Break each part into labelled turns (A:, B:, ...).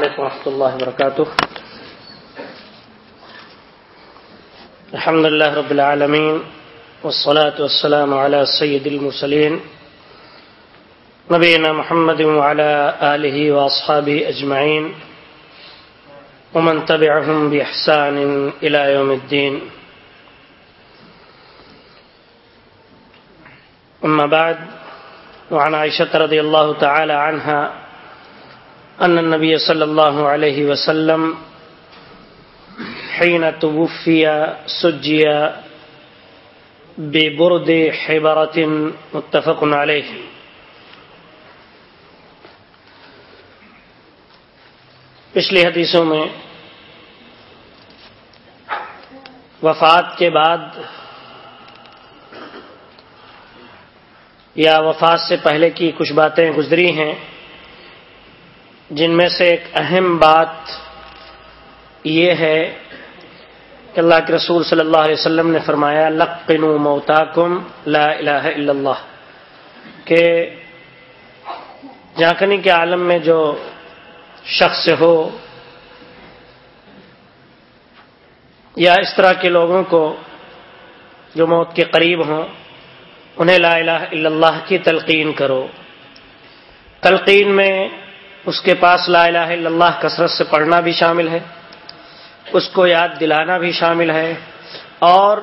A: عليكم ورحمة الله وبركاته. الحمد لله رب العالمين والصلاة والسلام على سيد المرسلين نبينا محمد وعلى آله وأصحابه أجمعين ومن تبعهم بإحسان إلى يوم الدين. أما بعد، وعن عائشة رضي الله تعالى عنها أن النبي صلى الله عليه وسلم حين توفي سجي ببرد حبرة متفق عليه. پچھلی حدیثوں میں وفات کے بعد یا وفات سے پہلے کی کچھ باتیں گزری ہیں جن میں سے ایک اہم بات یہ ہے کہ اللہ کے رسول صلی اللہ علیہ وسلم نے فرمایا لقن موتاکم لا الہ الا اللہ کہ جانکنی کے عالم میں جو شخص ہو یا اس طرح کے لوگوں کو جو موت کے قریب ہوں، انہیں لا الہ الا اللہ کی تلقین کرو۔ تلقین میں اس کے پاس لا الہ الا اللہ کثرت سے پڑھنا بھی شامل ہے، اس کو یاد دلانا بھی شامل ہے، اور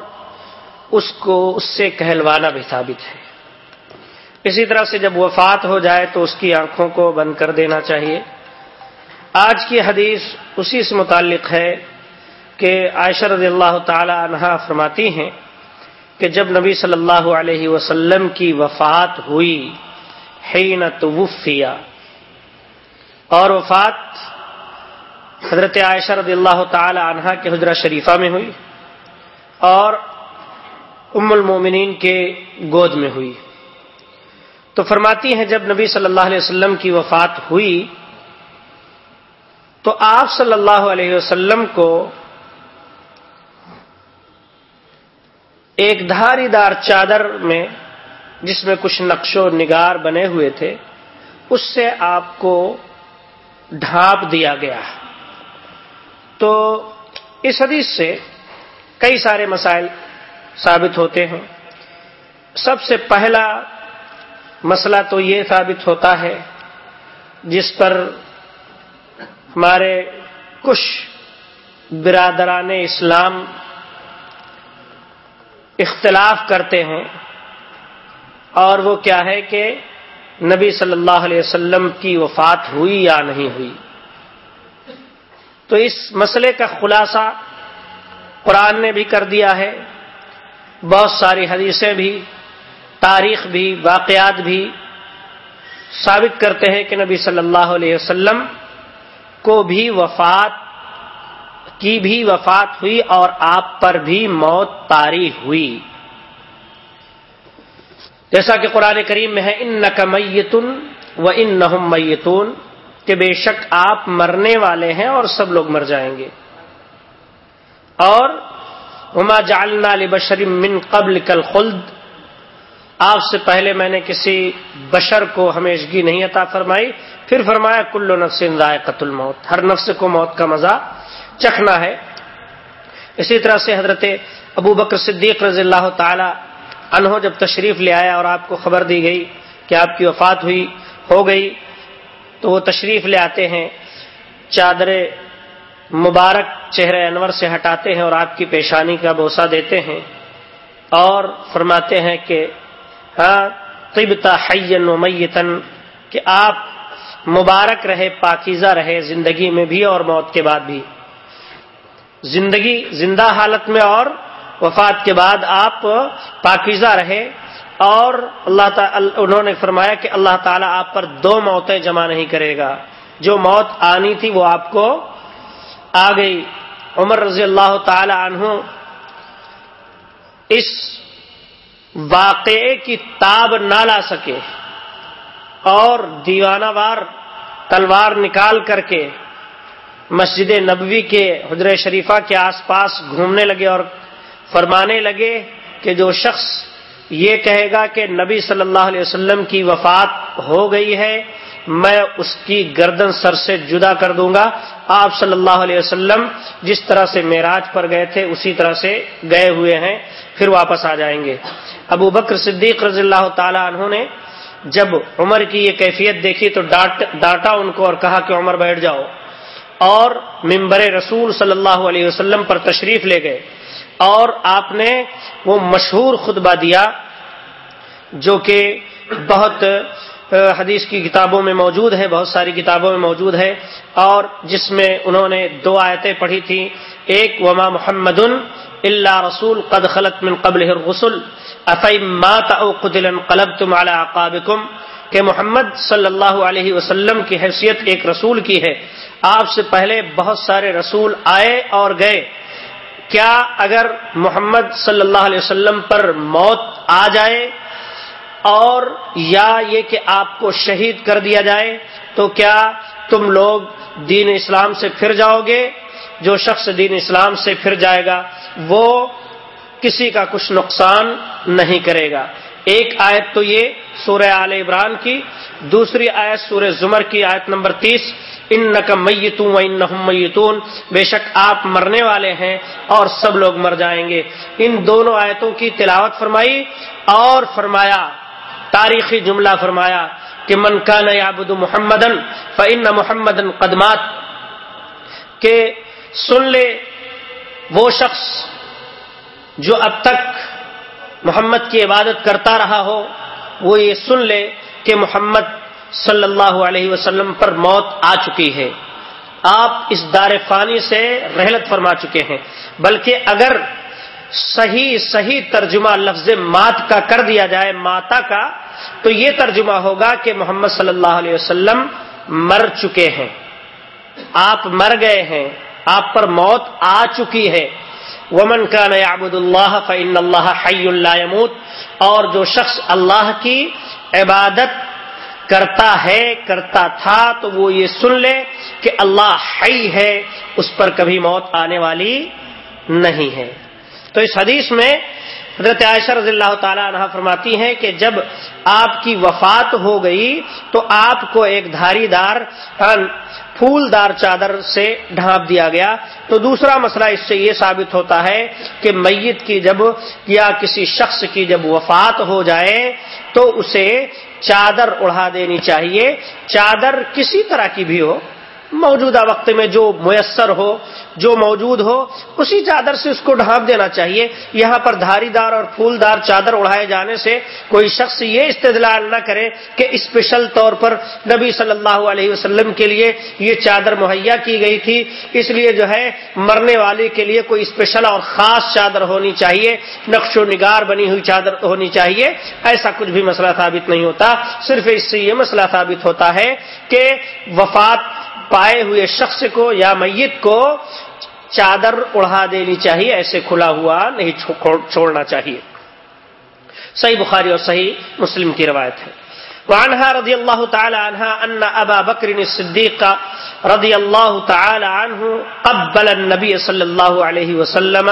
A: اس کو اس سے کہلوانا بھی ثابت ہے۔ اسی طرح سے جب وفات ہو جائے تو اس کی آنکھوں کو بند کر دینا چاہیے۔ آج کی حدیث اسی سے متعلق ہے کہ عائشہ رضی اللہ تعالی عنہا فرماتی ہیں کہ جب نبی صلی اللہ علیہ وسلم کی وفات ہوئی، حین توفیہ اور وفات حضرت عائشہ رضی اللہ تعالی عنہا کے حجرہ شریفہ میں ہوئی اور ام المومنین کے گود میں ہوئی۔ تو فرماتی ہیں جب نبی صلی اللہ علیہ وسلم کی وفات ہوئی تو آپ صلی اللہ علیہ وسلم کو ایک دھاری دار چادر میں، جس میں کچھ نقش و نگار بنے ہوئے تھے، اس سے آپ کو ڈھانپ دیا گیا۔ تو اس حدیث سے کئی سارے مسائل ثابت ہوتے ہیں۔ سب سے پہلا مسئلہ تو یہ ثابت ہوتا ہے جس پر ہمارے کچھ برادران اسلام اختلاف کرتے ہیں اور وہ کیا ہے کہ نبی صلی اللہ علیہ وسلم کی وفات ہوئی یا نہیں ہوئی؟ تو اس مسئلے کا خلاصہ قرآن نے بھی کر دیا ہے، بہت ساری حدیثیں بھی، تاریخ بھی، واقعات بھی ثابت کرتے ہیں کہ نبی صلی اللہ علیہ وسلم کو بھی وفات، کی بھی وفات ہوئی اور آپ پر بھی موت تاری ہوئی۔ جیسا کہ قرآن کریم میں ہے ان میتن و ان نہ میتون کہ بے شک آپ مرنے والے ہیں اور سب لوگ مر جائیں گے۔ اور ہما جالنا علی بشرم من قبل کل خلد آپ سے پہلے میں نے کسی بشر کو ہمیشگی نہیں عطا فرمائی، پھر فرمایا کلو نفس رائے قتل موت ہر نفس کو موت کا مزہ چکھنا ہے۔ اسی طرح سے حضرت ابو بکر صدیق رضی اللہ تعالی انہوں جب تشریف لے آیا اور آپ کو خبر دی گئی کہ آپ کی وفات ہوئی، ہو گئی، تو وہ تشریف لے آتے ہیں، چادر مبارک چہرے انور سے ہٹاتے ہیں اور آپ کی پیشانی کا بوسہ دیتے ہیں اور فرماتے ہیں کہ ہاں طبتا حین و میتن کہ آپ مبارک رہے، پاکیزہ رہے زندگی میں بھی اور موت کے بعد بھی۔ زندگی زندہ حالت میں اور وفات کے بعد آپ پاکیزہ رہے اور اللہ تعالی انہوں نے فرمایا کہ اللہ تعالیٰ آپ پر دو موتیں جمع نہیں کرے گا۔ جو موت آنی تھی وہ آپ کو آ گئی۔ عمر رضی اللہ تعالی عنہ اس واقعے کی تاب نہ لا سکے اور دیوانہ وار تلوار نکال کر کے مسجد نبوی کے حجر شریفہ کے آس پاس گھومنے لگے اور فرمانے لگے کہ جو شخص یہ کہے گا کہ نبی صلی اللہ علیہ وسلم کی وفات ہو گئی ہے، میں اس کی گردن سر سے جدا کر دوں گا۔ آپ صلی اللہ علیہ وسلم جس طرح سے معراج پر گئے تھے، اسی طرح سے گئے ہوئے ہیں، پھر واپس آ جائیں گے۔ ابو بکر صدیق رضی اللہ تعالی عنہ نے جب عمر کی یہ کیفیت دیکھی تو ڈانٹا ان کو اور کہا کہ عمر بیٹھ جاؤ۔ اور ممبر رسول صلی اللہ علیہ وسلم پر تشریف لے گئے۔ اور آپ نے وہ مشہور خطبہ دیا جو کہ بہت حدیث کی کتابوں میں موجود ہے، بہت ساری کتابوں میں موجود ہے، اور جس میں انہوں نے دو آیتیں پڑھی تھیں۔ ایک، وما محمد اللہ رسول قد خلط من قبل غسل مات او قتل قلب تم اعلی کہ محمد صلی اللہ علیہ وسلم کی حیثیت ایک رسول کی ہے۔ آپ سے پہلے بہت سارے رسول آئے اور گئے۔ کیا اگر محمد صلی اللہ علیہ وسلم پر موت آ جائے اور یا یہ کہ آپ کو شہید کر دیا جائے، تو کیا تم لوگ دین اسلام سے پھر جاؤ گے؟ جو شخص دین اسلام سے پھر جائے گا، وہ کسی کا کچھ نقصان نہیں کرے گا۔ ایک آیت تو یہ سورہ آل عمران کی، دوسری آیت سورہ زمر کی، آیت نمبر تیس۔ ان نقم میتوں ان میتون۔ بے شک آپ مرنے والے ہیں اور سب لوگ مر جائیں گے۔ ان دونوں آیتوں کی تلاوت فرمائی اور فرمایا، تاریخی جملہ فرمایا کہ من کا نبد محمدن فن محمد قدمات کہ سن لے وہ شخص جو اب تک محمد کی عبادت کرتا رہا ہو، وہ یہ سن لے کہ محمد صلی اللہ علیہ وسلم پر موت آ چکی ہے۔ آپ اس دار فانی سے رحلت فرما چکے ہیں، بلکہ اگر صحیح صحیح ترجمہ لفظ مات کا کر دیا جائے، ماتا کا، تو یہ ترجمہ ہوگا کہ محمد صلی اللہ علیہ وسلم مر چکے ہیں۔ آپ مر گئے ہیں، آپ پر موت آ چکی ہے۔ ومن کا نیا ابود اللہ فعن اللہ حی اللہ اور جو شخص اللہ کی عبادت کرتا ہے، کرتا تھا تو وہ یہ سن لے کہ اللہ حی ہے، اس پر کبھی موت آنے والی نہیں ہے۔ تو اس حدیث میں حضرت عائشہ رضی اللہ تعالی عنہ فرماتی ہیں کہ جب آپ کی وفات ہو گئی تو آپ کو ایک دھاری دار پھول دار چادر سے ڈھانپ دیا گیا۔ تو دوسرا مسئلہ اس سے یہ ثابت ہوتا ہے کہ میت کی جب یا کسی شخص کی جب وفات ہو جائے تو اسے چادر اڑا دینی چاہیے۔ چادر کسی طرح کی بھی ہو موجودہ وقت میں جو میسر ہو، جو موجود ہو، اسی چادر سے اس کو ڈھانپ دینا چاہیے۔ یہاں پر دھاری دار اور پھول دار چادر اڑائے جانے سے کوئی شخص یہ استدلال نہ کرے کہ اسپیشل طور پر نبی صلی اللہ علیہ وسلم کے لیے یہ چادر مہیا کی گئی تھی۔ اس لیے جو ہے، مرنے والے کے لیے کوئی اسپیشل اور خاص چادر ہونی چاہیے۔ نقش و نگار بنی ہوئی چادر ہونی چاہیے۔ ایسا کچھ بھی مسئلہ ثابت نہیں ہوتا۔ صرف اس سے یہ مسئلہ ثابت ہوتا ہے کہ وفات پائے ہوئے شخص کو یا میت کو چادر اڑا دینی چاہیے، ایسے کھلا ہوا نہیں چھوڑنا چاہیے۔ صحیح بخاری اور صحیح مسلم کی روایت ہے۔ وعنها رضی اللہ تعالی عنہ ان ابا بکر صدیق رضی اللہ تعالی عنہ قبل النبی صلی اللہ علیہ وسلم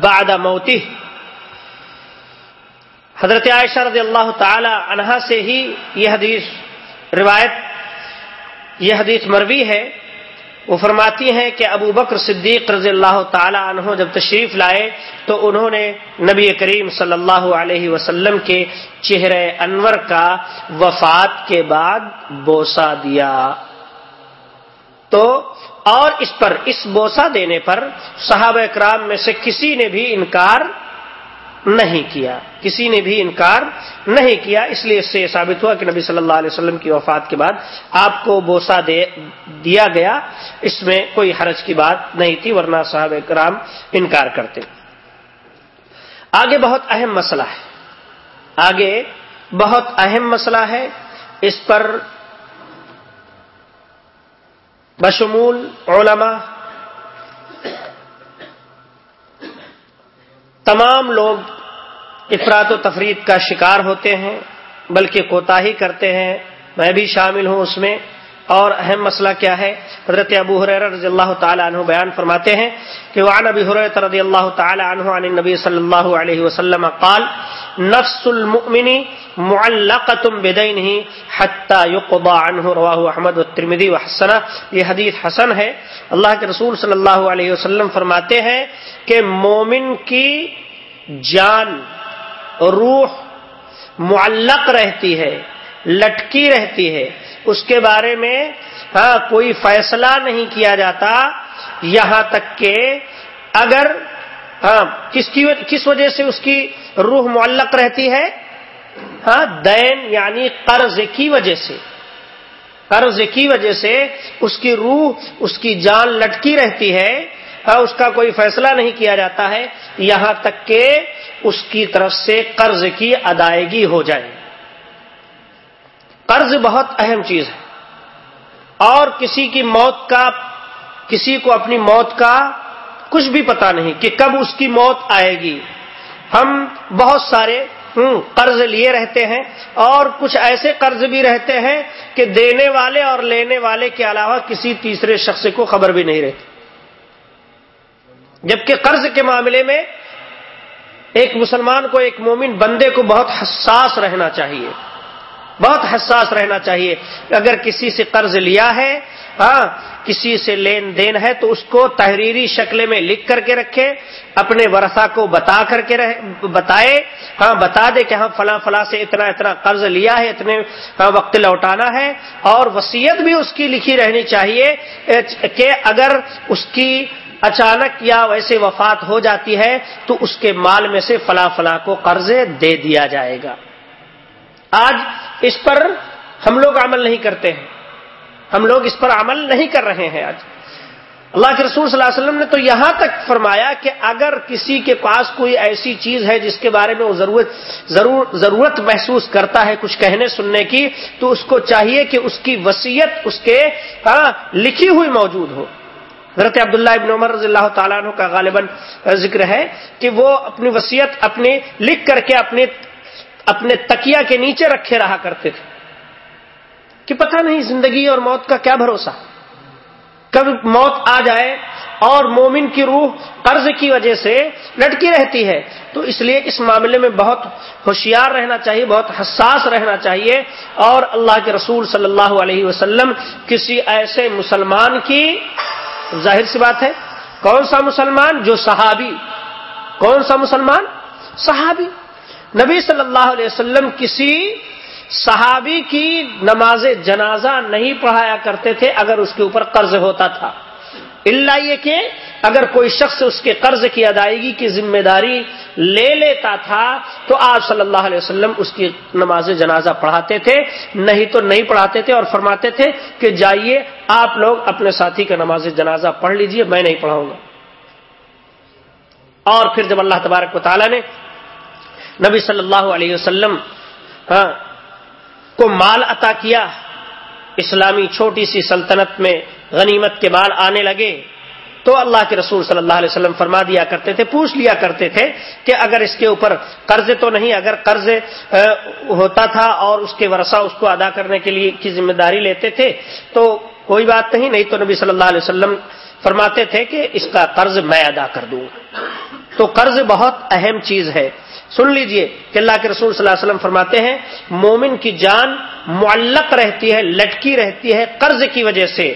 A: بعد موته۔ حضرت عائشہ رضی اللہ تعالی عنہ سے ہی یہ حدیث روایت یہ حدیث مروی ہے، وہ فرماتی ہیں کہ ابو بکر صدیق رضی اللہ تعالی عنہ جب تشریف لائے تو انہوں نے نبی کریم صلی اللہ علیہ وسلم کے چہرے انور کا وفات کے بعد بوسا دیا۔ تو اور اس پر، اس بوسا دینے پر صحابہ اکرام میں سے کسی نے بھی انکار نہیں کیا۔ کسی نے بھی انکار نہیں کیا، اس لیے اس سے یہ ثابت ہوا کہ نبی صلی اللہ علیہ وسلم کی وفات کے بعد آپ کو بوسا دے دیا گیا۔ اس میں کوئی حرج کی بات نہیں تھی، ورنہ صاحب کرام انکار کرتے۔ آگے بہت اہم مسئلہ ہے۔ آگے بہت اہم مسئلہ ہے۔ اس پر بشمول علماء تمام لوگ افراد و تفرید کا شکار ہوتے ہیں، بلکہ کوتا ہی کرتے ہیں۔ میں بھی شامل ہوں اس میں۔ اور اہم مسئلہ کیا ہے؟ حضرت ابو حریر رضی اللہ تعالی عنہ بیان فرماتے ہیں کہ وعن ابی حریرہ رضی اللہ تعالی عنہ عن النبی صلی اللہ علیہ وسلم قال نفس المؤمن معلقۃ بدینہ حتى يقضى عنه رواه احمد والترمذی وحسنہ۔ یہ حدیث حسن ہے۔ اللہ کے رسول صلی اللہ علیہ وسلم فرماتے ہیں کہ مومن کی جان، روح معلق رہتی ہے، لٹکی رہتی ہے۔ اس کے بارے میں ہاں کوئی فیصلہ نہیں کیا جاتا یہاں تک کہ اگر ہاں کس کی کس وجہ سے اس کی روح معلق رہتی ہے؟ ہاں دین یعنی قرض کی وجہ سے۔ قرض کی وجہ سے اس کی روح، اس کی جان لٹکی رہتی ہے ہاں اس کا کوئی فیصلہ نہیں کیا جاتا ہے۔ یہاں تک کہ اس کی طرف سے قرض کی ادائیگی ہو جائے۔ قرض بہت اہم چیز ہے۔ اور کسی کی موت کا کسی کو اپنی موت کا کچھ بھی پتا نہیں کہ کب اس کی موت آئے گی۔ ہم بہت سارے قرض لیے رہتے ہیں اور کچھ ایسے قرض بھی رہتے ہیں کہ دینے والے اور لینے والے کے علاوہ کسی تیسرے شخص کو خبر بھی نہیں رہتی۔ جبکہ قرض کے معاملے میں ایک مسلمان کو، ایک مومن بندے کو بہت حساس رہنا چاہیے۔ بہت حساس رہنا چاہیے۔ اگر کسی سے قرض لیا ہے ہاں کسی سے لین دین ہے تو اس کو تحریری شکل میں لکھ کر کے رکھے، اپنے ورثہ کو بتا کر کے بتائے ہاں بتا دے کہ ہاں فلاں فلاں سے اتنا اتنا قرض لیا ہے، اتنے ہاں وقت لوٹانا ہے، اور وسیعت بھی اس کی لکھی رہنی چاہیے کہ اگر اس کی اچانک یا ویسے وفات ہو جاتی ہے تو اس کے مال میں سے فلاں فلاں کو قرض دے دیا جائے گا۔ آج اس پر ہم لوگ عمل نہیں کرتے ہیں۔ ہم لوگ اس پر عمل نہیں کر رہے ہیں آج۔ اللہ کے رسول صلی اللہ علیہ وسلم نے تو یہاں تک فرمایا کہ اگر کسی کے پاس کوئی ایسی چیز ہے جس کے بارے میں وہ ضرورت، ضرور، ضرورت محسوس کرتا ہے کچھ کہنے سننے کی، تو اس کو چاہیے کہ اس کی وسیعت اس کے ہاں لکھی ہوئی موجود ہو۔ حضرت عبداللہ ابن عمر رضی اللہ تعالیٰ عنہ کا غالباً ذکر ہے کہ وہ اپنی وسیعت اپنی لکھ کر کے اپنے اپنے تکیا کے نیچے رکھے رہا کرتے تھے۔ کہ پتہ نہیں زندگی اور موت کا کیا بھروسہ۔ کب موت آ جائے اور مومن کی روح قرض کی وجہ سے لٹکی رہتی ہے، تو اس لیے اس معاملے میں بہت ہوشیار رہنا چاہیے، بہت حساس رہنا چاہیے۔ اور اللہ کے رسول صلی اللہ علیہ وسلم کسی ایسے مسلمان کی، ظاہر سی بات ہے، کون سا مسلمان؟ جو صحابی۔ کون سا مسلمان؟ صحابی۔ نبی صلی اللہ علیہ وسلم کسی صحابی کی نماز جنازہ نہیں پڑھایا کرتے تھے اگر اس کے اوپر قرض ہوتا تھا۔ اللہ یہ کہ اگر کوئی شخص اس کے قرض کی ادائیگی کی ذمہ داری لے لیتا تھا تو آپ صلی اللہ علیہ وسلم اس کی نماز جنازہ پڑھاتے تھے، نہیں تو نہیں پڑھاتے تھے اور فرماتے تھے کہ جائیے آپ لوگ اپنے ساتھی کا نماز جنازہ پڑھ لیجیے، میں نہیں پڑھاؤں گا۔ اور پھر جب اللہ تبارک و تعالیٰ نے نبی صلی اللہ علیہ وسلم ہاں کو مال عطا کیا، اسلامی چھوٹی سی سلطنت میں غنیمت کے مال آنے لگے۔ تو اللہ کے رسول صلی اللہ علیہ وسلم فرما دیا کرتے تھے، پوچھ لیا کرتے تھے کہ اگر اس کے اوپر قرض تو نہیں، اگر قرض ہوتا تھا اور اس کے ورثہ اس کو ادا کرنے کے لیے کی ذمہ داری لیتے تھے، تو کوئی بات نہیں نہیں تو نبی صلی اللہ علیہ وسلم فرماتے تھے کہ اس کا قرض میں ادا کر دوں۔ تو قرض بہت اہم چیز ہے۔ سن لیجیے کہ اللہ کے رسول صلی اللہ علیہ وسلم فرماتے ہیں، مومن کی جان معلق رہتی ہے، لٹکی رہتی ہے قرض کی وجہ سے۔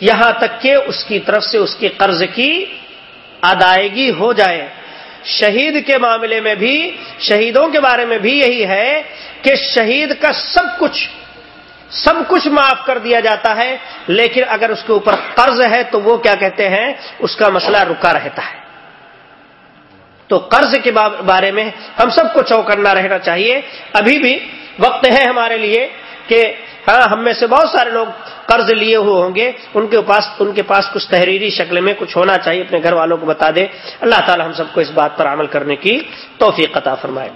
A: یہاں تک کہ اس کی طرف سے اس کی قرض کی ادائیگی ہو جائے۔ شہید کے معاملے میں بھی، شہیدوں کے بارے میں بھی یہی ہے کہ شہید کا سب کچھ سب کچھ معاف کر دیا جاتا ہے، لیکن اگر اس کے اوپر قرض ہے تو وہ کیا کہتے ہیں، اس کا مسئلہ رکا رہتا ہے۔ تو قرض کے بارے میں ہم سب کو چوکنا رہنا چاہیے۔ ابھی بھی وقت ہے ہمارے لیے کہ ہاں ہم میں سے بہت سارے لوگ قرض لیے ہوئے ہوں گے۔ ان کے پاس ان کے پاس کچھ تحریری شکل میں کچھ ہونا چاہیے، اپنے گھر والوں کو بتا دے۔ اللہ تعالی ہم سب کو اس بات پر عمل کرنے کی توفیق عطا فرمائے۔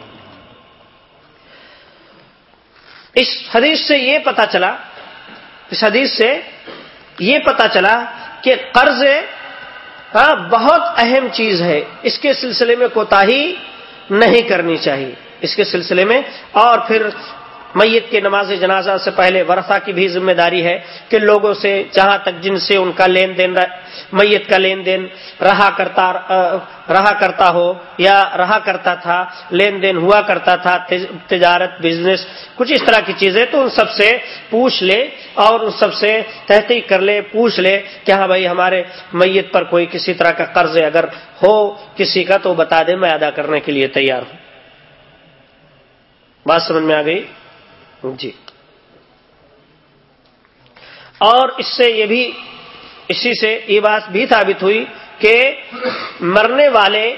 A: اس حدیث سے یہ پتا چلا اس حدیث سے یہ پتا چلا کہ قرض ہاں بہت اہم چیز ہے۔ اس کے سلسلے میں کوتاہی نہیں کرنی چاہیے۔ اس کے سلسلے میں اور پھر میت کے نماز جنازہ سے پہلے ورثہ کی بھی ذمہ داری ہے کہ لوگوں سے جہاں تک جن سے ان کا لین دین میت کا لین دین رہا کرتا رہا کرتا ہو یا رہا کرتا تھا، لین دین ہوا کرتا تھا تجارت، بزنس، کچھ اس طرح کی چیزیں، تو ان سب سے پوچھ لے اور ان سب سے تحقیق کر لے، پوچھ لے کہ ہاں بھائی ہمارے میت پر کوئی کسی طرح کا قرض اگر ہو کسی کا تو بتا دے، میں ادا کرنے کے لیے تیار ہوں۔ بات سمجھ میں آ گئی؟ جی۔ اور اس سے یہ بھی، اسی سے یہ بات بھی ثابت ہوئی کہ مرنے والے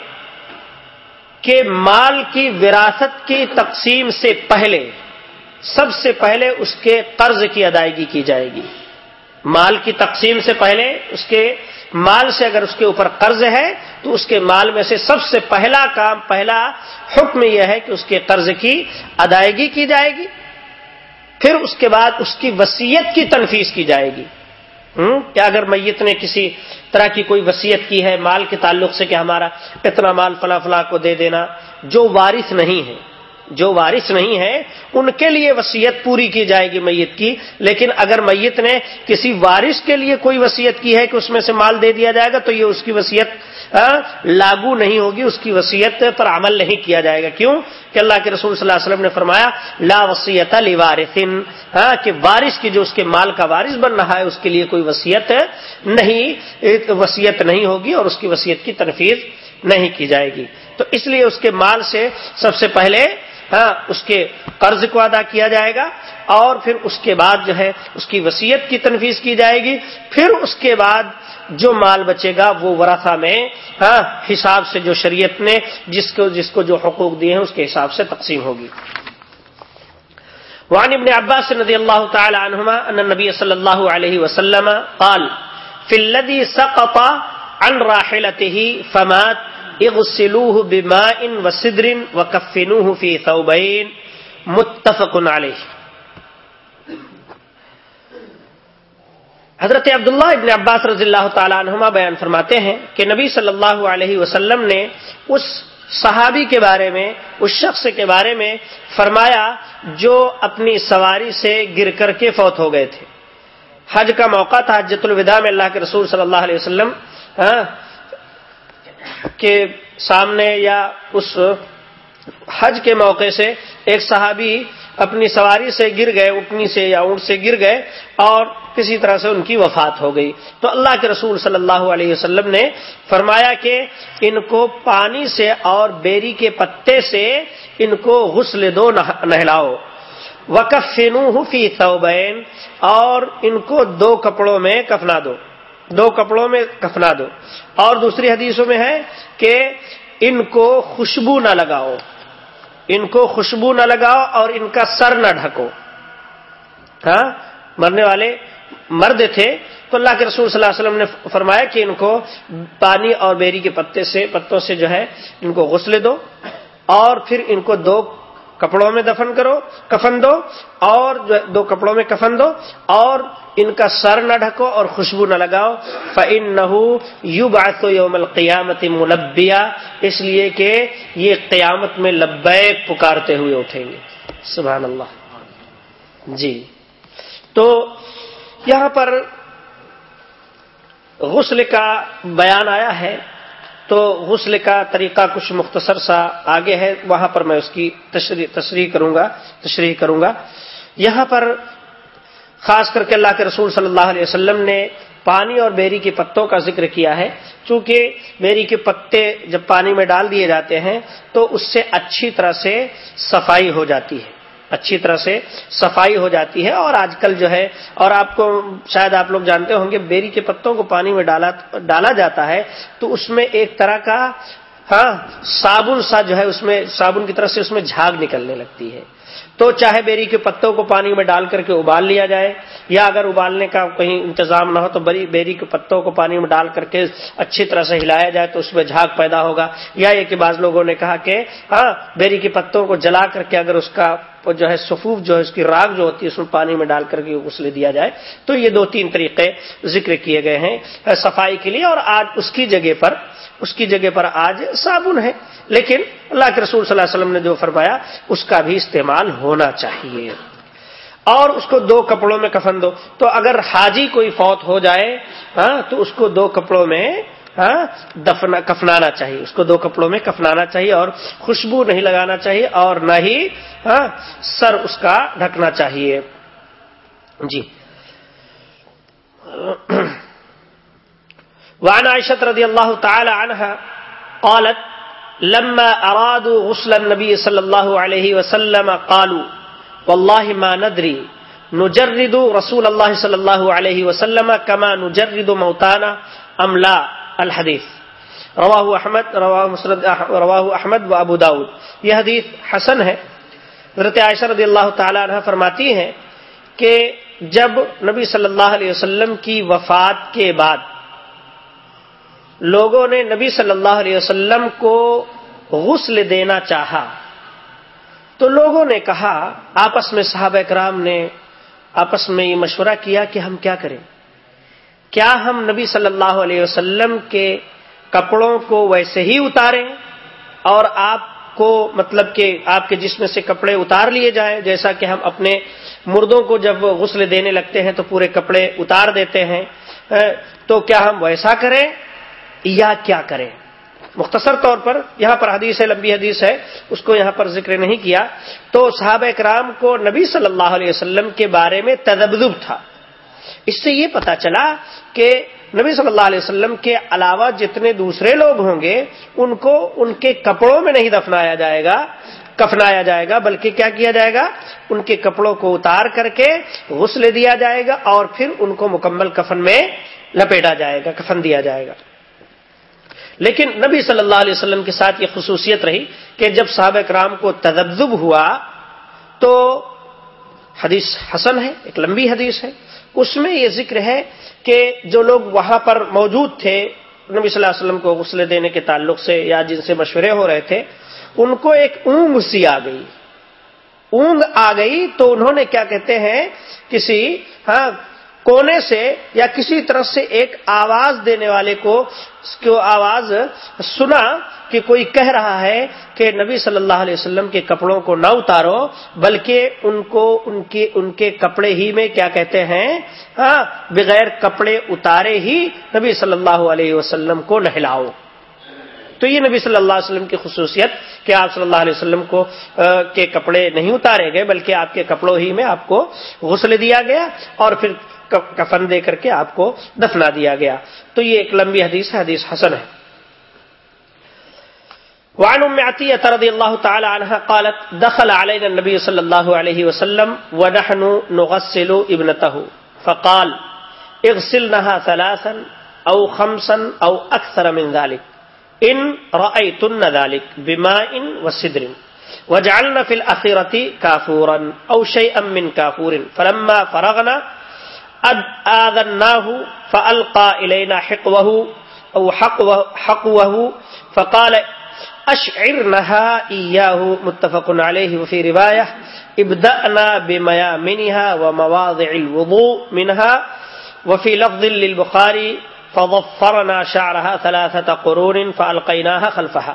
A: کے مال کی وراثت کی تقسیم سے پہلے، سب سے پہلے اس کے قرض کی ادائیگی کی جائے گی۔ مال کی تقسیم سے پہلے اس کے مال سے اگر اس کے اوپر قرض ہے، تو اس کے مال میں سے سب سے پہلا کام، پہلا حکم یہ ہے کہ اس کے قرض کی ادائیگی کی جائے گی۔ پھر اس کے بعد اس کی وسیعت کی تنفیذ کی جائے گی۔ کیا اگر میت نے کسی طرح کی کوئی وسیعت کی ہے مال کے تعلق سے کہ ہمارا اتنا مال فلاں فلاں کو دے دینا، جو وارث نہیں ہے۔ جو وارث نہیں ہے، ان کے لیے وسیعت پوری کی جائے گی میت کی۔ لیکن اگر میت نے کسی وارث کے لیے کوئی وسیعت کی ہے کہ اس میں سے مال دے دیا جائے گا، تو یہ اس کی وسیعت لاگو نہیں ہوگی، اس کی وسیعت پر عمل نہیں کیا جائے گا۔ کیوں؟ کہ اللہ کے رسول صلی اللہ علیہ وسلم نے فرمایا، لا وسیعت علی وارثن کہ وارث کی جو اس کے مال کا وارث بن رہا ہے، اس کے لیے کوئی وسیعت نہیں وسیعت نہیں ہوگی اور اس کی وسیعت کی تنفیذ نہیں کی جائے گی۔ تو اس لیے اس کے مال سے سب سے پہلے ہاں اس کے قرض کو ادا کیا جائے گا اور پھر اس کے بعد جو ہے، اس کی وسیعت کی تنفیذ کی جائے گی۔ پھر اس کے بعد جو مال بچے گا، وہ ورثہ میں ہاں حساب سے جو شریعت نے جس کو جس کو جو حقوق دیے ہیں، اس کے حساب سے تقسیم ہوگی۔ وعن ابن عباس رضی اللہ تعالی عنہما ان نبی صلی اللہ علیہ وسلم قال، فی الذي سقط عن راحلته فمات اغسلوه بماء وسدر وكفنوه في ثوبين متفق عليه. حضرت عبداللہ ابن عباس رضی اللہ تعالیٰ عنہما بیان فرماتے ہیں کہ نبی صلی اللہ علیہ وسلم نے اس صحابی کے بارے میں، اس شخص کے بارے میں فرمایا جو اپنی سواری سے گر کر کے فوت ہو گئے تھے۔ حج کا موقع تھا حجت الوداع میں اللہ کے رسول صلی اللہ علیہ وسلم ہاں، کے سامنے یا اس حج کے موقع سے ایک صحابی اپنی سواری سے گر گئے اٹھنی سے یا اونٹ سے گر گئے اور کسی طرح سے ان کی وفات ہو گئی۔ تو اللہ کے رسول صلی اللہ علیہ وسلم نے فرمایا کہ ان کو پانی سے اور بیری کے پتے سے ان کو غسل دو نہلاؤ۔ وقف فی ثوبین اور ان کو دو کپڑوں میں کفنا دو۔ دو کپڑوں میں کفنا دو۔ اور دوسری حدیثوں میں ہے کہ ان کو خوشبو نہ لگاؤ۔ ان کو خوشبو نہ لگاؤ اور ان کا سر نہ ڈھکو۔ ہاں؟ مرنے والے مرد تھے تو اللہ کے رسول صلی اللہ علیہ وسلم نے فرمایا کہ ان کو پانی اور بیری کے پتے سے، پتوں سے جو ہے ان کو غسل دو اور پھر ان کو دو کپڑوں میں دفن کرو، کفن دو اور دو کپڑوں میں کفن دو اور ان کا سر نہ ڈھکو اور خوشبو نہ لگاؤ۔ فن نہ یو بات یوم القیامت ملبیا اس لیے کہ یہ قیامت میں لبیک پکارتے ہوئے اٹھیں گے۔ سبحان اللہ جی۔ تو یہاں پر غسل کا بیان آیا ہے۔ تو غسل کا طریقہ کچھ مختصر سا آگے ہے۔ وہاں پر میں اس کی تشریح کروں گا تشریح کروں گا۔ یہاں پر خاص کر کے اللہ کے رسول صلی اللہ علیہ وسلم نے پانی اور بیری کے پتوں کا ذکر کیا ہے۔ چونکہ بیری کے پتے جب پانی میں ڈال دیے جاتے ہیں، تو اس سے اچھی طرح سے صفائی ہو جاتی ہے۔ اچھی طرح سے صفائی ہو جاتی ہے۔ اور آج کل جو ہے، اور آپ کو شاید آپ لوگ جانتے ہوں گے، بیری کے پتوں کو پانی میں ڈالا ڈالا جاتا ہے، تو اس میں ایک طرح کا ہاں صابن سا جو ہے، اس میں، صابن کی طرف سے اس میں جھاگ نکلنے لگتی ہے۔ تو چاہے بیری کے پتوں کو پانی میں ڈال کر کے ابال لیا جائے، یا اگر ابالنے کا کہیں انتظام نہ ہو تو بری بیری کے پتوں کو پانی میں ڈال کر کے اچھی طرح سے ہلایا جائے تو اس میں جھاگ پیدا ہوگا۔ یا یہ کہ بعض لوگوں نے کہا کہ ہاں بیری کے پتوں کو جلا کر کے اگر اس کا جو ہے سفوف جو ہے، اس کی راگ جو ہوتی ہے، اس میں پانی میں ڈال کر کے غسل دیا جائے۔ تو یہ دو تین طریقے ذکر کیے گئے ہیں صفائی کے لیے، اور آج اس کی جگہ پر، اس کی جگہ پر آج صابن ہے۔ لیکن اللہ کے رسول صلی اللہ علیہ وسلم نے جو فرمایا، اس کا بھی استعمال ہونا چاہیے۔ اور اس کو دو کپڑوں میں کفن دو۔ تو اگر حاجی کوئی فوت ہو جائے ہاں تو اس کو دو کپڑوں میں ہاں، دفنا کفنانا چاہیے۔ اس کو دو کپڑوں میں کفنانا چاہیے اور خوشبو نہیں لگانا چاہیے اور نہ ہی ہاں، سر اس کا ڈھکنا چاہیے۔ جی۔ وعن عائشة رضي الله تعالى عنها قالت، لما أرادوا غسل النبي صلى الله عليه وسلم قالوا، والله ما ندري، نجرد رسول الله صلى الله عليه وسلم كما نجرد موتانا أم لا؟ الحديث. رواہ احمد رواہ مسرد رواہ احمد و ابو داود. یہ حدیث حسن ہے۔ حضرت عائشہ رضی اللہ تعالی عنہ فرماتی ہیں کہ جب نبی صلی اللہ علیہ وسلم کی وفات کے بعد لوگوں نے نبی صلی اللہ علیہ وسلم کو غسل دینا چاہا، تو لوگوں نے کہا، آپس میں صحابہ کرام نے آپس میں یہ مشورہ کیا کہ ہم کیا کریں؟ کیا ہم نبی صلی اللہ علیہ وسلم کے کپڑوں کو ویسے ہی اتاریں اور آپ کو مطلب کہ آپ کے جسم سے کپڑے اتار لیے جائیں جیسا کہ ہم اپنے مردوں کو جب غسل دینے لگتے ہیں تو پورے کپڑے اتار دیتے ہیں تو کیا ہم ویسا کریں؟ یا کیا کریں؟ مختصر طور پر یہاں پر حدیث ہے، لمبی حدیث ہے، اس کو یہاں پر ذکر نہیں کیا۔ تو صحابہ اکرام کو نبی صلی اللہ علیہ وسلم کے بارے میں تدبدب تھا۔ اس سے یہ پتا چلا کہ نبی صلی اللہ علیہ وسلم کے علاوہ جتنے دوسرے لوگ ہوں گے، ان کو ان کے کپڑوں میں نہیں دفنایا جائے گا، کفنایا جائے گا، بلکہ کیا کیا جائے گا؟ ان کے کپڑوں کو اتار کر کے غسل دیا جائے گا اور پھر ان کو مکمل کفن میں لپیٹا جائے گا، کفن دیا جائے گا۔ لیکن نبی صلی اللہ علیہ وسلم کے ساتھ یہ خصوصیت رہی کہ جب صحابہ کرام کو تدبزب ہوا تو حدیث حسن ہے، ایک لمبی حدیث ہے۔ اس میں یہ ذکر ہے کہ جو لوگ وہاں پر موجود تھے، نبی صلی اللہ علیہ وسلم کو غسلے دینے کے تعلق سے یا جن سے مشورے ہو رہے تھے، ان کو ایک اونگ سی آ گئی۔ اونگ آ گئی تو انہوں نے کیا کہتے ہیں، کسی ہاں کونے سے یا کسی طرف سے ایک آواز دینے والے کو آواز سنا کہ کوئی کہہ رہا ہے کہ نبی صلی اللہ علیہ وسلم کے کپڑوں کو نہ اتارو، بلکہ ان کو ان کے ان کے کپڑے ہی میں کیا کہتے ہیں؟ ہاں بغیر کپڑے اتارے ہی نبی صلی اللہ علیہ وسلم کو نہلاؤ۔ تو یہ نبی صلی اللہ علیہ وسلم کی خصوصیت کہ آپ صلی اللہ علیہ وسلم کو کے کپڑے نہیں اتارے گئے، بلکہ آپ کے کپڑوں ہی میں آپ کو غسل دیا گیا اور پھر کفن دے کر کے آپ کو دفنا دیا گیا۔ تو یہ ایک لمبی حدیث حدیث حسن ہے۔ وعن ام عطية رضي الله تعالى عنها قالت دخل علينا النبي صلى الله عليه وسلم ونحن نغسل ابنته. فقال اغسلنها ثلاثا او خمسا او اكثر من ذلك. ان رأيتن ذلك بماء وسدر. وجعلنا في الأخيرة كافورا او شيئا من كافور. فلما فرغنا آذناه فألقى إلينا حقوه أو حقوه, حقوه فقال أشعرنها إياه متفق عليه وفي رواية، ابدأنا بميامنها ومواضع الوضوء منها، وفي لفظ للبخاري فضفرنا شعرها ثلاثة قرون فألقيناها خلفها.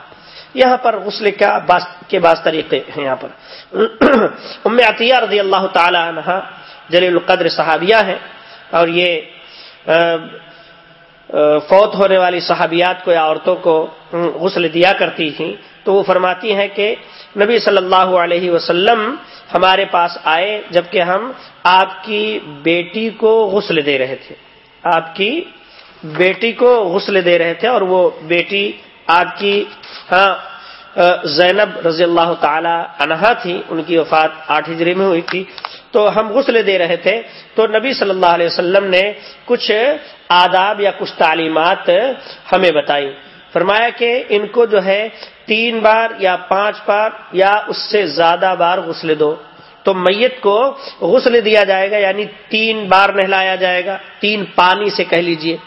A: یہاں پر غسل کا باس کے بعض طریقے ہیں یہاں پر۔ ام عطیہ رضی اللہ تعالی عنہ جلیل القدر صحابیہ ہیں اور یہ فوت ہونے والی صحابیات کو یا عورتوں کو غسل دیا کرتی تھیں، تو وہ فرماتی ہیں کہ نبی صلی اللہ علیہ وسلم ہمارے پاس آئے جبکہ ہم آپ کی بیٹی کو غسل دے رہے تھے۔ آپ کی بیٹی کو غسل دے رہے تھے اور وہ بیٹی آپ کی ہاں زینب رضی اللہ تعالی عنہا تھی، ان کی وفات آٹھ ہجری میں ہوئی تھی۔ تو ہم غسل دے رہے تھے۔ تو نبی صلی اللہ علیہ وسلم نے کچھ آداب یا کچھ تعلیمات ہمیں بتائی فرمایا کہ ان کو جو ہے تین بار یا پانچ بار یا اس سے زیادہ بار غسل دو۔ تو میت کو غسل دیا جائے گا یعنی تین بار نہلایا جائے گا۔ تین پانی سے کہہ لیجیے۔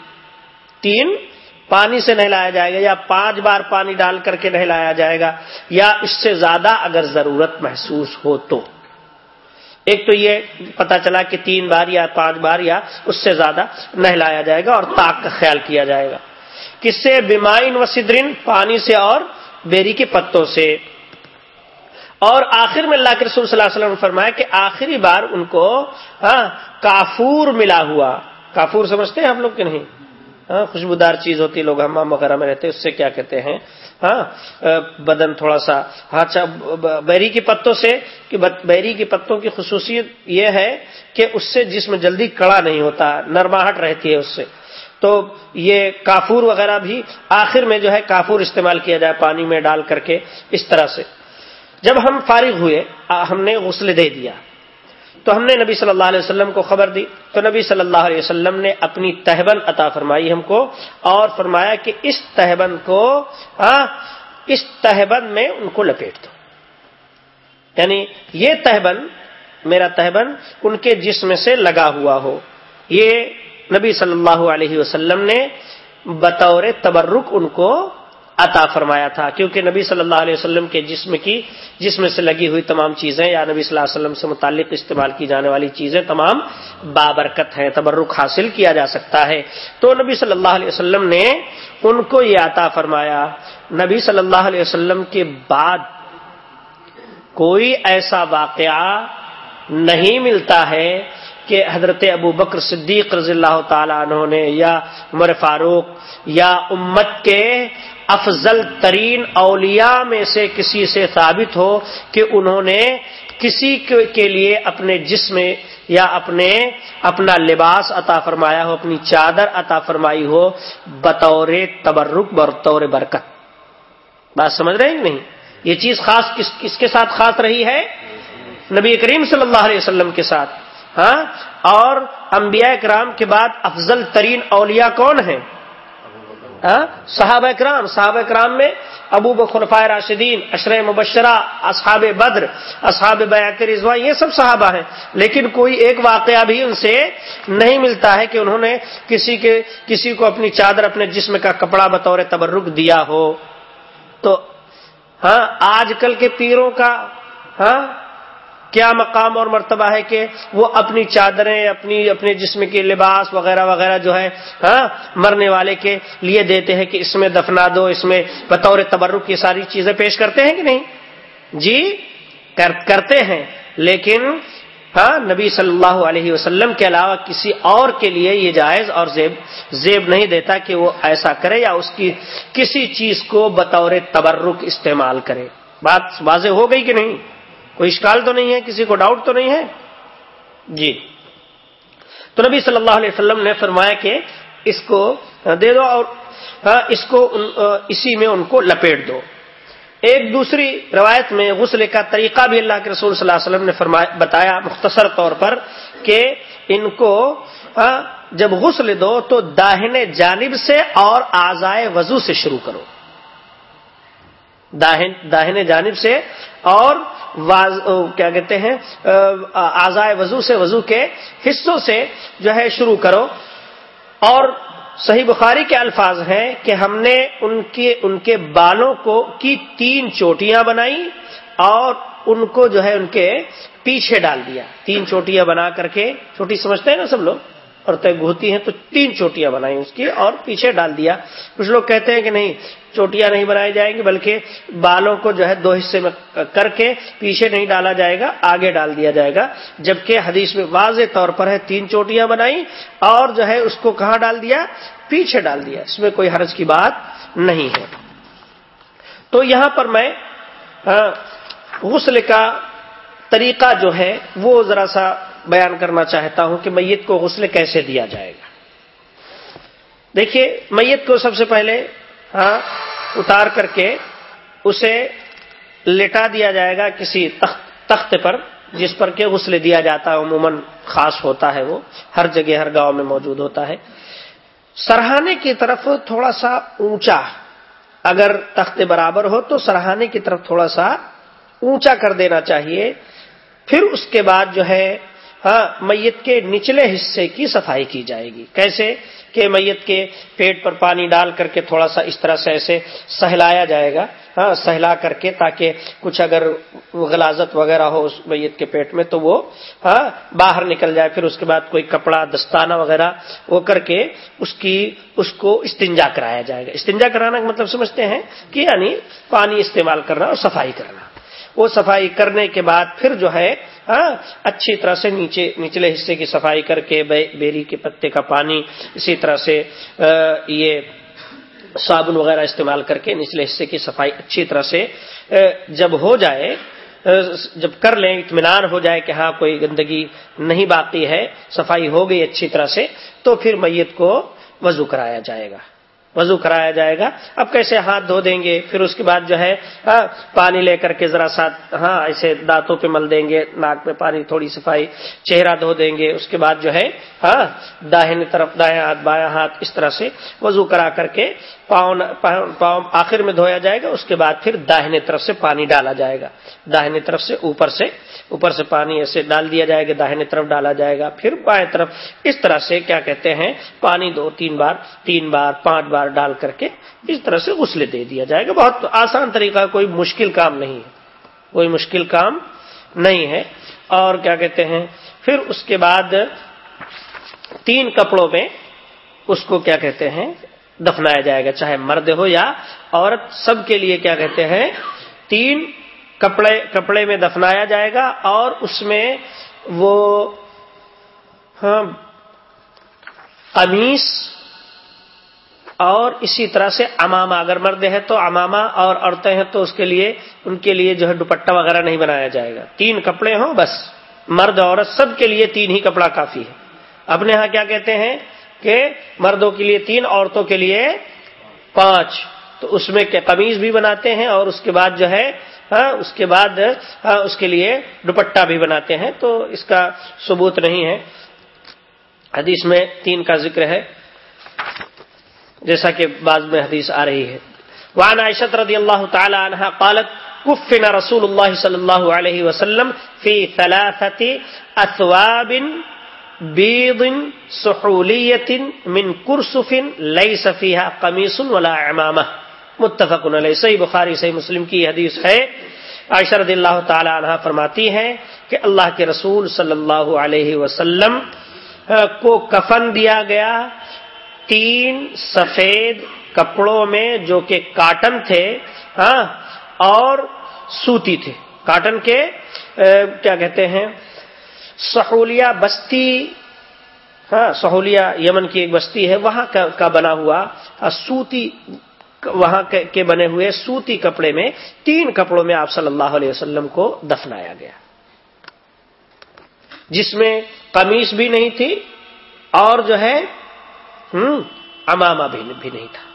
A: تین پانی سے نہلایا جائے گا یا پانچ بار پانی ڈال کر کے نہلایا جائے گا یا اس سے زیادہ اگر ضرورت محسوس ہو تو۔ ایک تو یہ پتا چلا کہ تین بار یا پانچ بار یا اس سے زیادہ نہلایا جائے گا اور تاک کا خیال کیا جائے گا۔ کس سے؟ بیمائن و سدرین پانی سے اور بیری کے پتوں سے۔ اور آخر میں اللہ کے رسول صلی اللہ علیہ وسلم نے فرمایا کہ آخری بار ان کو ہاں کافور ملا ہوا۔ کافور سمجھتے ہیں ہم لوگ کہ نہیں؟ ہاں خوشبودار چیز ہوتی ہے لوگ ہمام وغیرہ میں رہتے، اس سے کیا کہتے ہیں؟ ہاں بدن تھوڑا سا اچھا بیری کے پتوں سے، کہ بیری کے پتوں کی خصوصیت یہ ہے کہ اس سے جسم جلدی کڑا نہیں ہوتا، نرماہٹ رہتی ہے اس سے۔ تو یہ کافور وغیرہ بھی آخر میں جو ہے کافور استعمال کیا جائے پانی میں ڈال کر کے اس طرح سے۔ جب ہم فارغ ہوئے ہم نے غسل دے دیا۔ تو ہم نے نبی صلی اللہ علیہ وسلم کو خبر دی تو نبی صلی اللہ علیہ وسلم نے اپنی تہبن عطا فرمائی ہم کو اور فرمایا کہ اس تہبن کو ہاں، اس تہبن میں ان کو لپیٹ دو۔ یعنی یہ تہبن میرا تہبن ان کے جسم سے لگا ہوا ہو۔ یہ نبی صلی اللہ علیہ وسلم نے بطور تبرک ان کو عطا فرمایا تھا، کیونکہ نبی صلی اللہ علیہ وسلم کے جسم کی، جسم سے لگی ہوئی تمام چیزیں یا نبی صلی اللہ علیہ وسلم سے متعلق استعمال کی جانے والی چیزیں تمام بابرکت ہیں، تبرک حاصل کیا جا سکتا ہے۔ تو نبی صلی اللہ علیہ وسلم نے ان کو یہ عطا فرمایا۔ نبی صلی اللہ علیہ وسلم کے بعد کوئی ایسا واقعہ نہیں ملتا ہے کہ حضرت ابو بکر صدیق رضی اللہ تعالی عنہ نے یا عمر فاروق یا امت کے افضل ترین اولیاء میں سے کسی سے ثابت ہو کہ انہوں نے کسی کے لیے اپنے جسم یا اپنے اپنا لباس عطا فرمایا ہو، اپنی چادر عطا فرمائی ہو بطور تبرک بطور برکت۔ بات سمجھ رہے ہیں نہیں؟ یہ چیز خاص کس کس کے ساتھ خاص رہی ہے؟ نبی کریم صلی اللہ علیہ وسلم کے ساتھ۔ ہاں؟ اور انبیاء کرام کے بعد افضل ترین اولیاء کون ہیں؟ ہاں؟ صحابہ کرام صحابہ کرام میں ابو بخلفۂ راشدین اشر مبشرہ، اصحاب بدر، اصحاب بیعت رضوا یہ سب صحابہ ہیں۔ لیکن کوئی ایک واقعہ بھی ان سے نہیں ملتا ہے کہ انہوں نے کسی کے، کسی کو اپنی چادر، اپنے جسم کا کپڑا بطور تبرک دیا ہو۔ تو ہاں آج کل کے پیروں کا ہاں کیا مقام اور مرتبہ ہے کہ وہ اپنی چادریں، اپنی، اپنے جسم کے لباس وغیرہ وغیرہ جو ہے ہاں مرنے والے کے لیے دیتے ہیں کہ اس میں دفنا دو، اس میں بطور تبرک کی ساری چیزیں پیش کرتے ہیں کہ نہیں؟ جی کرتے ہیں، لیکن ہاں نبی صلی اللہ علیہ وسلم کے علاوہ کسی اور کے لیے یہ جائز اور زیب زیب نہیں دیتا کہ وہ ایسا کرے یا اس کی کسی چیز کو بطور تبرک استعمال کرے۔ بات واضح ہو گئی کہ نہیں؟ کوئی اشکال تو نہیں ہے، کسی کو ڈاؤٹ تو نہیں ہے؟ جی۔ تو نبی صلی اللہ علیہ وسلم نے فرمایا کہ اس کو دے دو اور ہاں، اس کو اسی میں ان کو لپیٹ دو۔ ایک دوسری روایت میں غسل کا طریقہ بھی اللہ کے رسول صلی اللہ علیہ وسلم نے بتایا مختصر طور پر کہ ان کو ہاں، جب غسل دو تو داہنے جانب سے اور آزائے وضو سے شروع کرو۔ داہنے جانب سے اور کیا کہتے ہیں؟ آزائے وضو سے وضو کے حصوں سے جو ہے شروع کرو۔ اور صحیح بخاری کے الفاظ ہیں کہ ہم نے ان کے ان کے بالوں کو کی تین چوٹیاں بنائی اور ان کو جو ہے ان کے پیچھے ڈال دیا۔ تین چوٹیاں بنا کر کے چھوٹی سمجھتے ہیں نا سب لوگ؟ اور طے ہوتی ہیں تو تین چوٹیاں بنائی اس کی اور پیچھے ڈال دیا۔ کچھ لوگ کہتے ہیں کہ نہیں چوٹیاں نہیں بنائی جائیں گی، بلکہ بالوں کو جو ہے دو حصے میں کر کے پیچھے نہیں ڈالا جائے گا، آگے ڈال دیا جائے گا۔ جبکہ حدیث میں واضح طور پر ہے، تین چوٹیاں بنائی اور جو ہے اس کو کہاں ڈال دیا؟ پیچھے ڈال دیا۔ اس میں کوئی حرج کی بات نہیں ہے۔ تو یہاں پر میں ہاں، غسل کا طریقہ جو ہے، وہ ذرا سا بیان کرنا چاہتا ہوں کہ میت کو غسل کیسے دیا جائے گا۔ دیکھیے، میت کو سب سے پہلے ہاں اتار کر کے اسے لٹا دیا جائے گا کسی تخت پر، جس پر کہ غسل دیا جاتا ہے، عموماً خاص ہوتا ہے وہ، ہر جگہ، ہر گاؤں میں موجود ہوتا ہے۔ سرہانے کی طرف تھوڑا سا اونچا۔ اگر تخت برابر ہو تو سرہانے کی طرف تھوڑا سا اونچا کر دینا چاہیے۔ پھر اس کے بعد جو ہے ہاں، میت کے نچلے حصے کی صفائی کی جائے گی۔ کیسے؟ کہ میت کے پیٹ پر پانی ڈال کر کے تھوڑا سا اس طرح سے ایسے سہلایا جائے گا۔ ہاں سہلا کر کے تاکہ کچھ اگر غلازت وغیرہ ہو اس میت کے پیٹ میں تو وہ ہاں باہر نکل جائے۔ پھر اس کے بعد کوئی کپڑا، دستانہ وغیرہ وہ کر کے اس کی، اس کو استنجا کرایا جائے گا۔ استنجا کرانا کا مطلب سمجھتے ہیں کہ یعنی پانی استعمال کرنا اور صفائی کرنا۔ وہ صفائی کرنے کے بعد پھر جو ہے ہاں اچھی طرح سے نیچے، نچلے حصے کی صفائی کر کے بیری کے پتے کا پانی، اسی طرح سے یہ صابن وغیرہ استعمال کر کے نچلے حصے کی صفائی اچھی طرح سے جب ہو جائے جب کر لیں، اطمینان ہو جائے کہ ہاں کوئی گندگی نہیں باقی ہے، صفائی ہو گئی اچھی طرح سے، تو پھر میت کو وضو کرایا جائے گا۔ وضو کرایا جائے گا۔ اب کیسے ہاتھ دھو دیں گے؟ پھر اس کے بعد جو ہے پانی لے کر کے ذرا ساتھ ہاں ایسے دانتوں پہ مل دیں گے، ناک میں پانی تھوڑی صفائی، چہرہ دھو دیں گے۔ اس کے بعد جو ہے ہاں داہنی طرف دائیں ہاتھ بایاں ہاتھ، اس طرح سے وضو کرا کر کے پاؤں پاؤں آخر میں دھویا جائے گا، اس کے بعد پھر داہنے طرف سے پانی ڈالا جائے گا۔ داہنے طرف سے اوپر سے اوپر سے پانی ایسے ڈال دیا جائے گا، داہنے طرف ڈالا جائے گا۔ پھر بائیں طرف اس طرح سے کیا کہتے ہیں، پانی دو تین بار تین بار، پانچ بار ڈال کر کے اس طرح سے غسل دے دیا جائے گا۔ بہت آسان طریقہ، کوئی مشکل کام نہیں ہے۔ کوئی مشکل کام نہیں ہے۔ اور کیا کہتے ہیں، پھر اس کے بعد تین کپڑوں میں اس کو کیا کہتے ہیں دفنایا جائے گا، چاہے مرد ہو یا عورت، سب کے لیے کیا کہتے ہیں، تین کپڑے کپڑے میں دفنایا جائے گا اور اس میں وہ ہاں، قمیص اور اسی طرح سے امامہ اگر مرد ہے تو امامہ اور عورتیں ہیں تو اس کے لیے، ان کے لیے جو ہے دوپٹہ وغیرہ نہیں بنایا جائے گا۔ تین کپڑے ہوں بس، مرد عورت، سب کے لیے تین ہی کپڑا کافی ہے۔ اپنے ہاں کیا کہتے ہیں کہ مردوں کے لیے تین عورتوں کے لیے پانچ۔ تو اس میں قمیض بھی بناتے ہیں اور اس کے بعد جو ہے ہاں، اس کے بعد ہاں، اس کے لیے دوپٹہ بھی بناتے ہیں۔ تو اس کا ثبوت نہیں ہے۔ حدیث میں تین کا ذکر ہے۔ جیسا کہ بعض میں حدیث آ رہی ہے۔ وعن عائشة رضی اللہ تعالی عنہ قالت، کفن رسول اللہ صلی اللہ علیہ وسلم فی ثلاثت اثواب بیض سحولیت من کرسف لیس فیها قمیص ولا عمامہ متفق علیہ. صحیح بخاری، صحیح مسلم کی حدیث ہے. عائشہ رضی اللہ تعالی عنہ فرماتی ہیں کہ اللہ کے رسول صلی اللہ علیہ وسلم کو کفن دیا گیا تین سفید کپڑوں میں جو کہ کاٹن تھے ہاں اور سوتی تھے. کاٹن کے کیا کہتے ہیں؟ سہولیا بستی ہاں سہولیا یمن کی ایک بستی ہے، وہاں کا بنا ہوا سوتی وہاں کے بنے ہوئے سوتی کپڑے میں، تین کپڑوں میں آپ صلی اللہ علیہ وسلم کو دفنایا گیا۔ جس میں قمیص بھی نہیں تھی اور جو ہے، ہوں، امامہ بھی نہیں تھا۔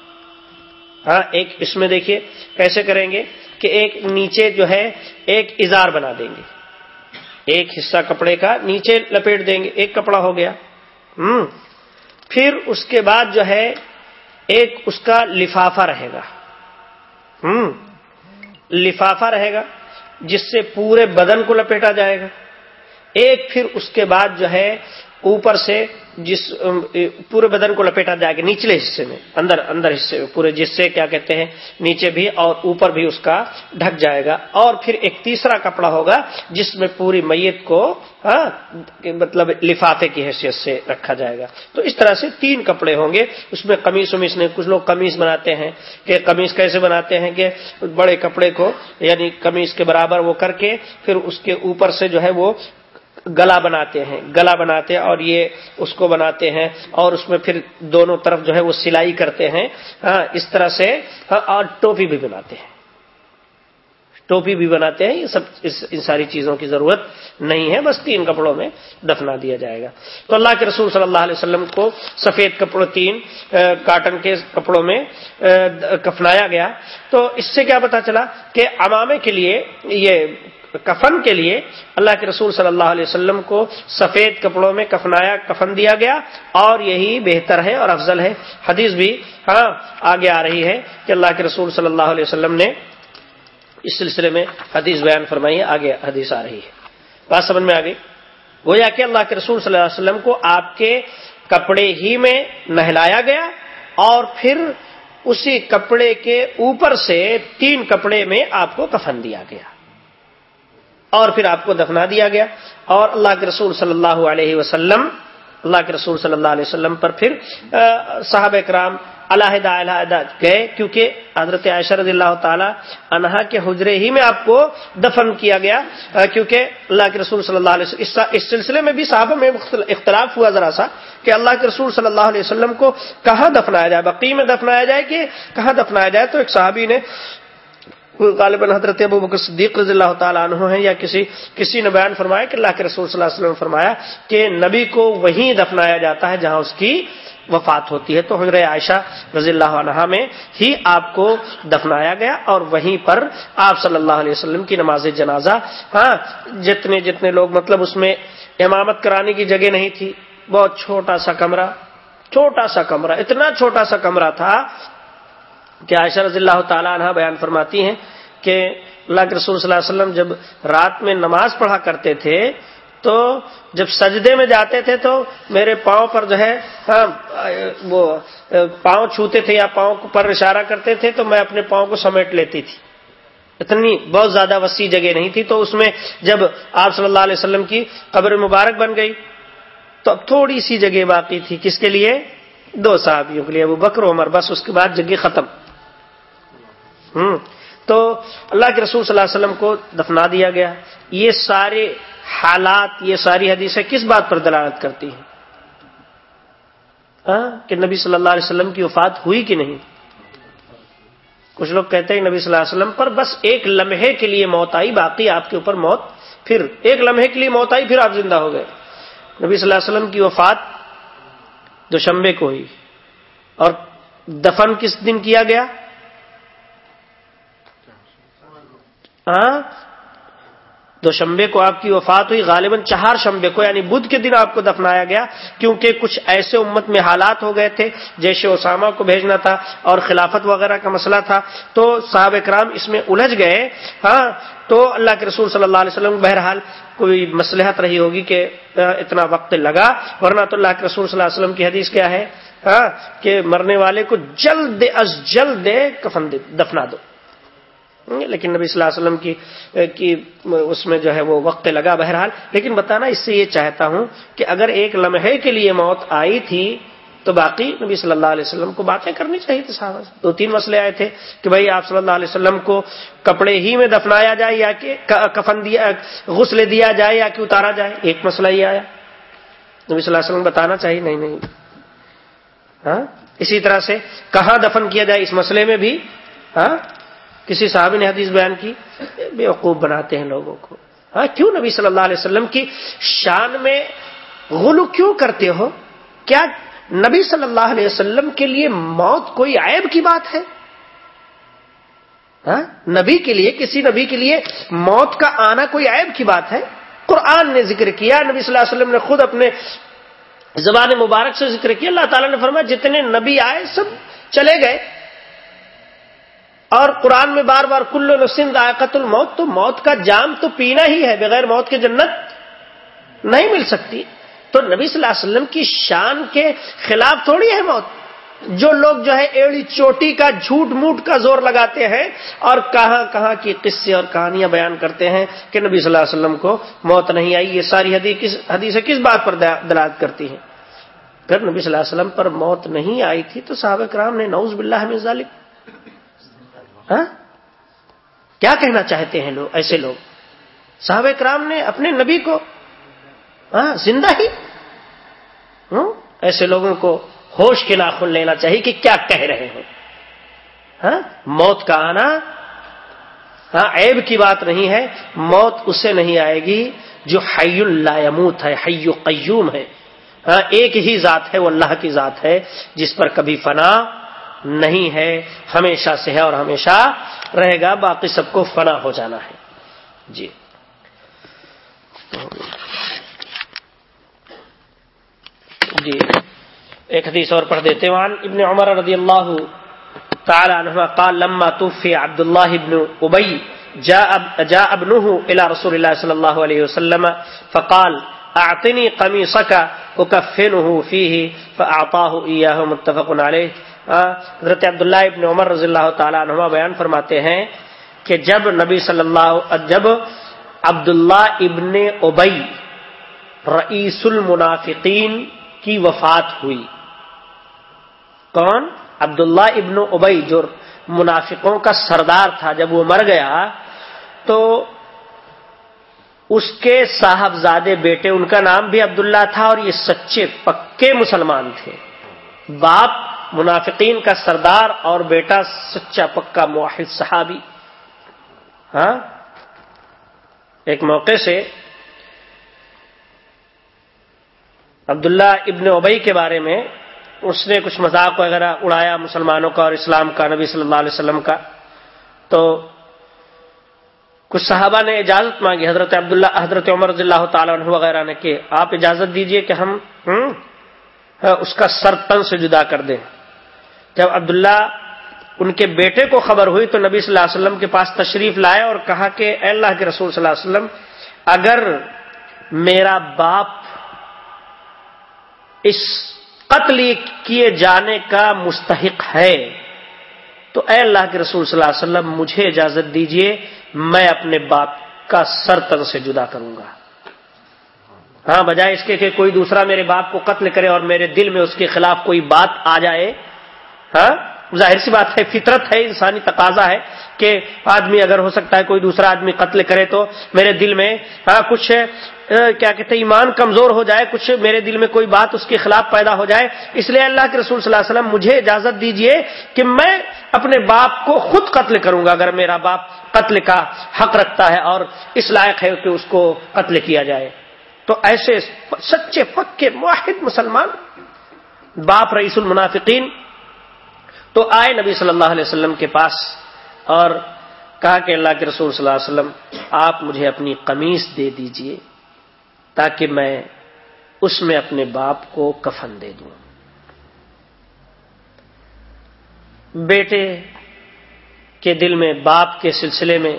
A: ہاں ایک اس میں دیکھیے، کیسے کریں گے کہ ایک نیچے جو ہے، ایک اظہار بنا دیں گے۔ ایک حصہ کپڑے کا نیچے لپیٹ دیں گے، ایک کپڑا ہو گیا۔ ہوں پھر اس کے بعد جو ہے، ایک اس کا لفافہ رہے گا۔ ہوں لفافہ رہے گا، جس سے پورے بدن کو لپیٹا جائے گا۔ ایک پھر اس کے بعد جو ہے اوپر سے جس پورے بدن کو لپیٹا جائے گا نچلے حصے میں، اندر اندر حصے میں، پورے جس سے کیا کہتے ہیں، نیچے بھی اور اوپر بھی اس کا ڈھک جائے گا۔ اور پھر ایک تیسرا کپڑا ہوگا جس میں پوری میت کو ہاں مطلب لفافے کی حیثیت سے رکھا جائے گا۔ تو اس طرح سے تین کپڑے ہوں گے۔ اس میں قمیص ومیس نے کچھ لوگ قمیص بناتے ہیں کہ قمیص کیسے بناتے ہیں کہ بڑے کپڑے کو یعنی قمیص کے برابر وہ کر کے پھر اس کے اوپر سے جو ہے وہ گلا بناتے ہیں، گلا بناتے ہیں اور یہ اس کو بناتے ہیں اور اس میں پھر دونوں طرف جو ہے وہ سلائی کرتے ہیں۔ ہاں اس طرح سے ہاں، اور ٹوپی بھی بناتے ہیں۔ ٹوپی بھی بناتے ہیں، یہ سب ان ساری چیزوں کی ضرورت نہیں ہے، بس تین کپڑوں میں دفنا دیا جائے گا۔ تو اللہ کے رسول صلی اللہ علیہ وسلم کو سفید کپڑوں، تین کاٹن کے کپڑوں میں کفنایا گیا۔ تو اس سے کیا پتا چلا کہ امامے کے لیے یہ کفن کے لیے اللہ کے رسول صلی اللہ علیہ وسلم کو سفید کپڑوں میں کفنایا، کفن دیا گیا اور یہی بہتر ہے اور افضل ہے۔ حدیث بھی ہاں آگے آ رہی ہے کہ اللہ کے رسول صلی اللہ علیہ وسلم نے اس سلسلے میں حدیث بیان فرمائی آگے حدیث آ رہی ہے۔ بات سمجھ میں آ گئی؟ گویا کہ اللہ کے رسول صلی اللہ علیہ وسلم کو آپ کے کپڑے ہی میں نہلایا گیا اور پھر اسی کپڑے کے اوپر سے تین کپڑے میں آپ کو کفن دیا گیا۔ اور پھر آپ کو دفنا دیا گیا اور اللہ کے رسول صلی اللہ علیہ وسلم، اللہ کے رسول صلی اللہ علیہ وسلم پر پھر صاحب کرام علیحدہ علیحدہ گئے، کیونکہ حضرت عائشہ رضی اللہ تعالی انہا کے حجرے ہی میں آپ کو دفن کیا گیا کیونکہ اللہ کے رسول صلی اللہ علیہ وسلم، اس سلسلے میں بھی صحابہ میں اختلاف ہوا ذرا سا کہ اللہ کے رسول صلی اللہ علیہ وسلم کو کہاں دفنایا جائے بقی میں دفنایا جائے کہ کہاں دفنایا جائے، تو ایک صحابی نے غالباً حضرت ابو بکر صدیق رضی اللہ تعالیٰ عنہ ہیں یا کسی کسی نے بیان فرمایا کہ اللہ کے رسول صلی اللہ علیہ وسلم فرمایا کہ نبی کو وہیں دفنایا جاتا ہے جہاں اس کی وفات ہوتی ہے۔ تو حضرت عائشہ رضی اللہ عنہ میں ہی آپ کو دفنایا گیا اور وہیں پر آپ صلی اللہ علیہ وسلم کی نماز جنازہ ہاں جتنے جتنے لوگ مطلب اس میں امامت کرانے کی جگہ نہیں تھی، بہت چھوٹا سا کمرہ، چھوٹا سا کمرہ، اتنا چھوٹا سا کمرہ تھا کہ عائشہ رضی اللہ تعالیٰ عنہ بیان فرماتی ہیں کہ اللہ کے رسول صلی اللہ علیہ وسلم جب رات میں نماز پڑھا کرتے تھے تو جب سجدے میں جاتے تھے تو میرے پاؤں پر جو ہے ہاں وہ، پاؤں چھوتے تھے یا پاؤں پر اشارہ کرتے تھے تو میں اپنے پاؤں کو سمیٹ لیتی تھی۔ اتنی بہت زیادہ وسیع جگہ نہیں تھی تو اس میں جب آپ صلی اللہ علیہ وسلم کی قبر مبارک بن گئی تو اب تھوڑی سی جگہ باقی تھی۔ کس کے لیے؟ دو صحابیوں کے لیے وہ بکر عمر، بس اس کے بعد جگہ ختم۔ ہوں۔ تو اللہ کے رسول صلی اللہ علیہ وسلم کو دفنا دیا گیا۔ یہ سارے حالات، یہ ساری حدیثیں کس بات پر دلالت کرتی ہیں؟ ہاں؟ کہ نبی صلی اللہ علیہ وسلم کی وفات ہوئی کہ نہیں؟ کچھ لوگ کہتے ہیں نبی صلی اللہ علیہ وسلم پر بس ایک لمحے کے لیے موت آئی، باقی آپ کے اوپر موت پھر ایک لمحے کے لیے موت آئی، پھر آپ زندہ ہو گئے۔ نبی صلی اللہ علیہ وسلم کی وفات دوشمبے کو ہوئی۔ اور دفن کس دن کیا گیا؟ ہاں؟ دو شمبے کو آپ کی وفات ہوئی، غالباً چہار شمبے کو یعنی بدھ کے دن آپ کو دفنایا گیا، کیونکہ کچھ ایسے امت میں حالات ہو گئے تھے، جیسے اسامہ کو بھیجنا تھا اور خلافت وغیرہ کا مسئلہ تھا، تو صحابہ کرام اس میں الجھ گئے ہاں؟ تو اللہ کے رسول صلی اللہ علیہ وسلم بہرحال کوئی مسلحت رہی ہوگی کہ اتنا وقت لگا، ورنہ تو اللہ کے رسول صلی اللہ علیہ وسلم کی حدیث کیا ہے؟ ہاں؟ کہ مرنے والے کو جلد از جلد کفن دفنا دو۔ لیکن نبی صلی اللہ علیہ وسلم کی کی اس میں جو ہے وہ وقت لگا بہرحال۔ لیکن بتانا اس سے یہ چاہتا ہوں کہ اگر ایک لمحے کے لیے موت آئی تھی، تو باقی نبی صلی اللہ علیہ وسلم کو باتیں کرنی چاہیے تھی صاحب دو تین مسئلے آئے تھے کہ بھائی آپ صلی اللہ علیہ وسلم کو کپڑے ہی میں دفنایا جائے یا کہ کفن دیا، غسل دیا جائے یا کہ اتارا جائے۔ ایک مسئلہ یہ آیا۔ نبی صلی اللہ علیہ وسلم بتانا چاہیے، نہیں نہیں۔ ہاں؟ اسی طرح سے کہاں دفن کیا جائے؟ اس مسئلے میں بھی ہاں؟ کسی صحابی نے حدیث بیان کی، بے وقوف بناتے ہیں لوگوں کو۔ ہاں کیوں نبی صلی اللہ علیہ وسلم کی شان میں غلو کیوں کرتے ہو؟ کیا نبی صلی اللہ علیہ وسلم کے لیے موت کوئی عیب کی بات ہے؟ ہاں نبی کے لیے، کسی نبی کے لیے موت کا آنا کوئی عیب کی بات ہے؟ قرآن نے ذکر کیا، نبی صلی اللہ علیہ وسلم نے خود اپنے زبان مبارک سے ذکر کیا، اللہ تعالیٰ نے فرمایا، جتنے نبی آئے سب چلے گئے۔ اور قرآن میں بار بار کل نسند آقت الموت، تو موت کا جام تو پینا ہی ہے، بغیر موت کے جنت نہیں مل سکتی۔ تو نبی صلی اللہ علیہ وسلم کی شان کے خلاف تھوڑی ہے موت۔ جو لوگ جو ہے ایڑی چوٹی کا، جھوٹ موٹ کا زور لگاتے ہیں اور کہاں کہاں کی قصے اور کہانیاں بیان کرتے ہیں کہ نبی صلی اللہ علیہ وسلم کو موت نہیں آئی، یہ ساری حدیث حدیث کس بات پر دلالت کرتی ہیں؟ اگر نبی صلی اللہ علیہ وسلم پر موت نہیں آئی تھی تو صحابہ کرام نے نوز باللہ میں ظالم ہاں؟ کیا کہنا چاہتے ہیں لوگ، ایسے لوگ؟ صحابہ کرام نے اپنے نبی کو ہاں زندہ ہی ایسے لوگوں کو ہوش کے ناخن لینا چاہیے کہ کیا کہہ رہے ہیں ہاں موت کا آنا ہاں عیب کی بات نہیں ہے، موت اسے نہیں آئے گی جو حی الاموت ہے، حی قیوم ہے۔ ہاں ایک ہی ذات ہے، وہ اللہ کی ذات ہے، جس پر کبھی فنا نہیں ہے، ہمیشہ سے ہے اور ہمیشہ رہے گا، باقی سب کو فنا ہو جانا ہے۔ جی۔ جی۔ ایک حدیث اور پڑھ دیتے وان ابن عمر رضی اللہ تعالی عنہ قال، لما توفي عبد الله بن ابي جاء جاء ابنه الى رسول الله صلى الله عليه وسلم فقال آتنی قمی سکا وہ کفن ہوں فی متفق علیہ۔ حضرت عبداللہ ابن عمر رضی اللہ تعالیٰ عنہ بیان فرماتے ہیں کہ جب نبی صلی اللہ جب عبداللہ ابن ابئی رئیس المنافقین کی وفات ہوئی، کون؟ عبداللہ ابن ابئی جو منافقوں کا سردار تھا، جب وہ مر گیا تو اس کے صاحبزادے بیٹے، ان کا نام بھی عبداللہ تھا اور یہ سچے پکے مسلمان تھے۔ باپ منافقین کا سردار اور بیٹا سچا پکا معاہد صحابی۔ ہاں؟ ایک موقع سے عبداللہ ابن ابئی کے بارے میں اس نے کچھ مذاق وغیرہ اڑایا مسلمانوں کا اور اسلام کا، نبی صلی اللہ علیہ وسلم کا۔ تو کچھ صحابہ نے اجازت مانگی، حضرت عبداللہ، حضرت عمر رضی اللہ تعالیٰ عنہ وغیرہ نے کہ آپ اجازت دیجیے کہ ہم اس کا سر تن سے جدا کر دیں۔ جب عبداللہ ان کے بیٹے کو خبر ہوئی تو نبی صلی اللہ علیہ وسلم کے پاس تشریف لائے اور کہا کہ اے اللہ کے رسول صلی اللہ علیہ وسلم، اگر میرا باپ اس قتل کیے جانے کا مستحق ہے، تو اے اللہ کے رسول صلی اللہ علیہ وسلم، مجھے اجازت دیجیے، میں اپنے باپ کا سر تن سے جدا کروں گا۔ ہاں بجائے اس کے کہ کوئی دوسرا میرے باپ کو قتل کرے اور میرے دل میں اس کے خلاف کوئی بات آ جائے ہاں؟ ظاہر سی بات ہے، فطرت ہے، انسانی تقاضا ہے کہ آدمی اگر ہو سکتا ہے کوئی دوسرا آدمی قتل کرے تو میرے دل میں ہاں کچھ کیا کہتے ایمان کمزور ہو جائے، کچھ میرے دل میں کوئی بات اس کے خلاف پیدا ہو جائے۔ اس لیے اللہ کے رسول صلی اللہ علیہ وسلم مجھے اجازت دیجیے کہ میں اپنے باپ کو خود قتل کروں گا، اگر میرا باپ قتل کا حق رکھتا ہے اور اس لائق ہے کہ اس کو قتل کیا جائے۔ تو ایسے سچے، پکے واحد مسلمان، باپ رئیس المنافقین تو آئے نبی صلی اللہ علیہ وسلم کے پاس اور کہا کہ اللہ کے رسول صلی اللہ علیہ وسلم، آپ مجھے اپنی قمیص دے دیجیے تاکہ میں اس میں اپنے باپ کو کفن دے دوں۔ بیٹے کے دل میں، باپ کے سلسلے میں،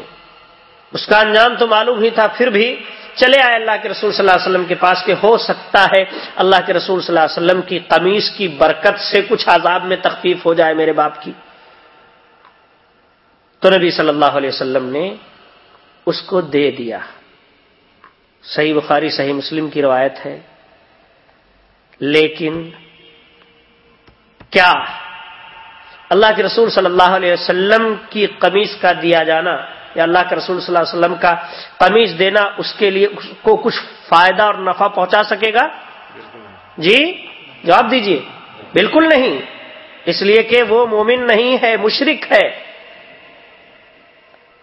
A: اس کا انجام تو معلوم ہی تھا، پھر بھی چلے آئے اللہ کے رسول صلی اللہ علیہ وسلم کے پاس کہ ہو سکتا ہے اللہ کے رسول صلی اللہ علیہ وسلم کی قمیص کی برکت سے کچھ عذاب میں تخفیف ہو جائے میرے باپ کی۔ تو نبی صلی اللہ علیہ وسلم نے اس کو دے دیا۔ صحیح بخاری، صحیح مسلم کی روایت ہے۔ لیکن کیا اللہ کے رسول صلی اللہ علیہ وسلم کی قمیص کا دیا جانا یا اللہ کے رسول صلی اللہ علیہ وسلم کا قمیض دینا اس کے لیے اس کو کچھ فائدہ اور نفع پہنچا سکے گا؟ جی؟ جواب دیجیے بالکل نہیں۔ اس لیے کہ وہ مومن نہیں ہے مشرق ہے۔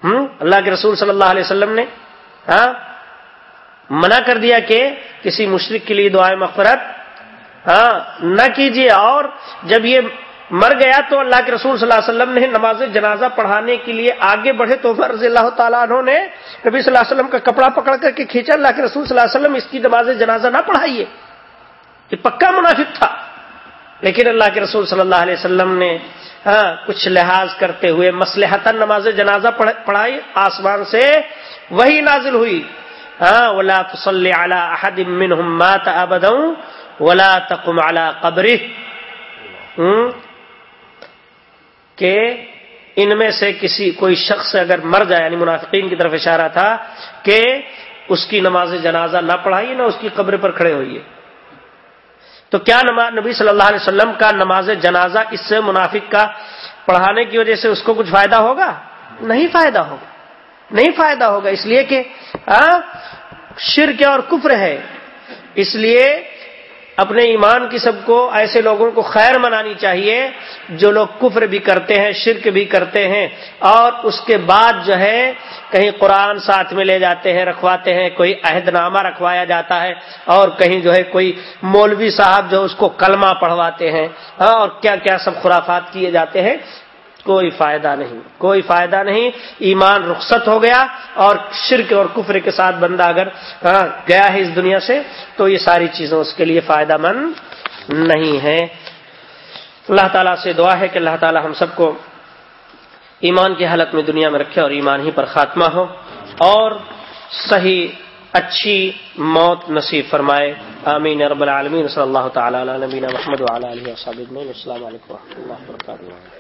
A: ہم؟ اللہ کے رسول صلی اللہ علیہ وسلم نے ہاں؟ منع کر دیا کہ کسی مشرق کے لیے دعائیں مغفرت ہاں؟ نہ کیجیے اور جب یہ مر گیا تو اللہ کے رسول صلی اللہ علیہ وسلم نے نماز جنازہ پڑھانے کے لیے آگے بڑھے تو عمر رضی اللہ تعالیٰ عنہ نے نبی صلی اللہ علیہ وسلم کا کپڑا پکڑ کر کے کھینچا، اللہ کے رسول صلی اللہ علیہ وسلم اس کی نماز جنازہ نہ پڑھائیے۔ یہ پکا منافق تھا۔ لیکن اللہ کے رسول صلی اللہ علیہ وسلم نے ہاں کچھ لحاظ کرتے ہوئے مسلحت نماز جنازہ پڑھائی آسمان سے وہی نازل ہوئی۔ ہاں ولا تسلی اعلیٰ احد مات ابدا ولا تقم اعلیٰ قبری کہ ان میں سے کسی کوئی شخص اگر مر جائے یعنی منافقین کی طرف اشارہ تھا کہ اس کی نماز جنازہ نہ پڑھائیے نہ اس کی قبر پر کھڑے ہوئیے تو کیا نبی صلی اللہ علیہ وسلم کا نماز جنازہ اس سے منافق کا پڑھانے کی وجہ سے اس کو کچھ فائدہ ہوگا؟ نہیں فائدہ ہوگا۔ نہیں فائدہ ہوگا، اس لیے کہ ہاں، شرک اور کفر ہے۔ اس لیے اپنے ایمان کی سب کو ایسے لوگوں کو خیر منانی چاہیے جو لوگ کفر بھی کرتے ہیں، شرک بھی کرتے ہیں اور اس کے بعد جو ہے کہیں قرآن ساتھ میں لے جاتے ہیں، رکھواتے ہیں، کوئی عہد نامہ رکھوایا جاتا ہے اور کہیں جو ہے کوئی مولوی صاحب جو اس کو کلمہ پڑھواتے ہیں۔ ہاں، اور کیا کیا سب خرافات کیے جاتے ہیں۔ کوئی فائدہ نہیں۔ کوئی فائدہ نہیں۔ ایمان رخصت ہو گیا اور شرک اور کفر کے ساتھ بندہ اگر ہاں، گیا ہے اس دنیا سے، تو یہ ساری چیزیں اس کے لیے فائدہ مند نہیں ہے اللہ تعالیٰ سے دعا ہے کہ اللہ تعالیٰ ہم سب کو ایمان کی حالت میں دنیا میں رکھے اور ایمان ہی پر خاتمہ ہو اور صحیح، اچھی موت نصیب فرمائے۔ آمین رب العالمین۔ صلی اللہ تعالی علی نبینا محمد وعلی علیہ وسلم السلام علیکم و رحمۃ اللہ وبرکاتہ۔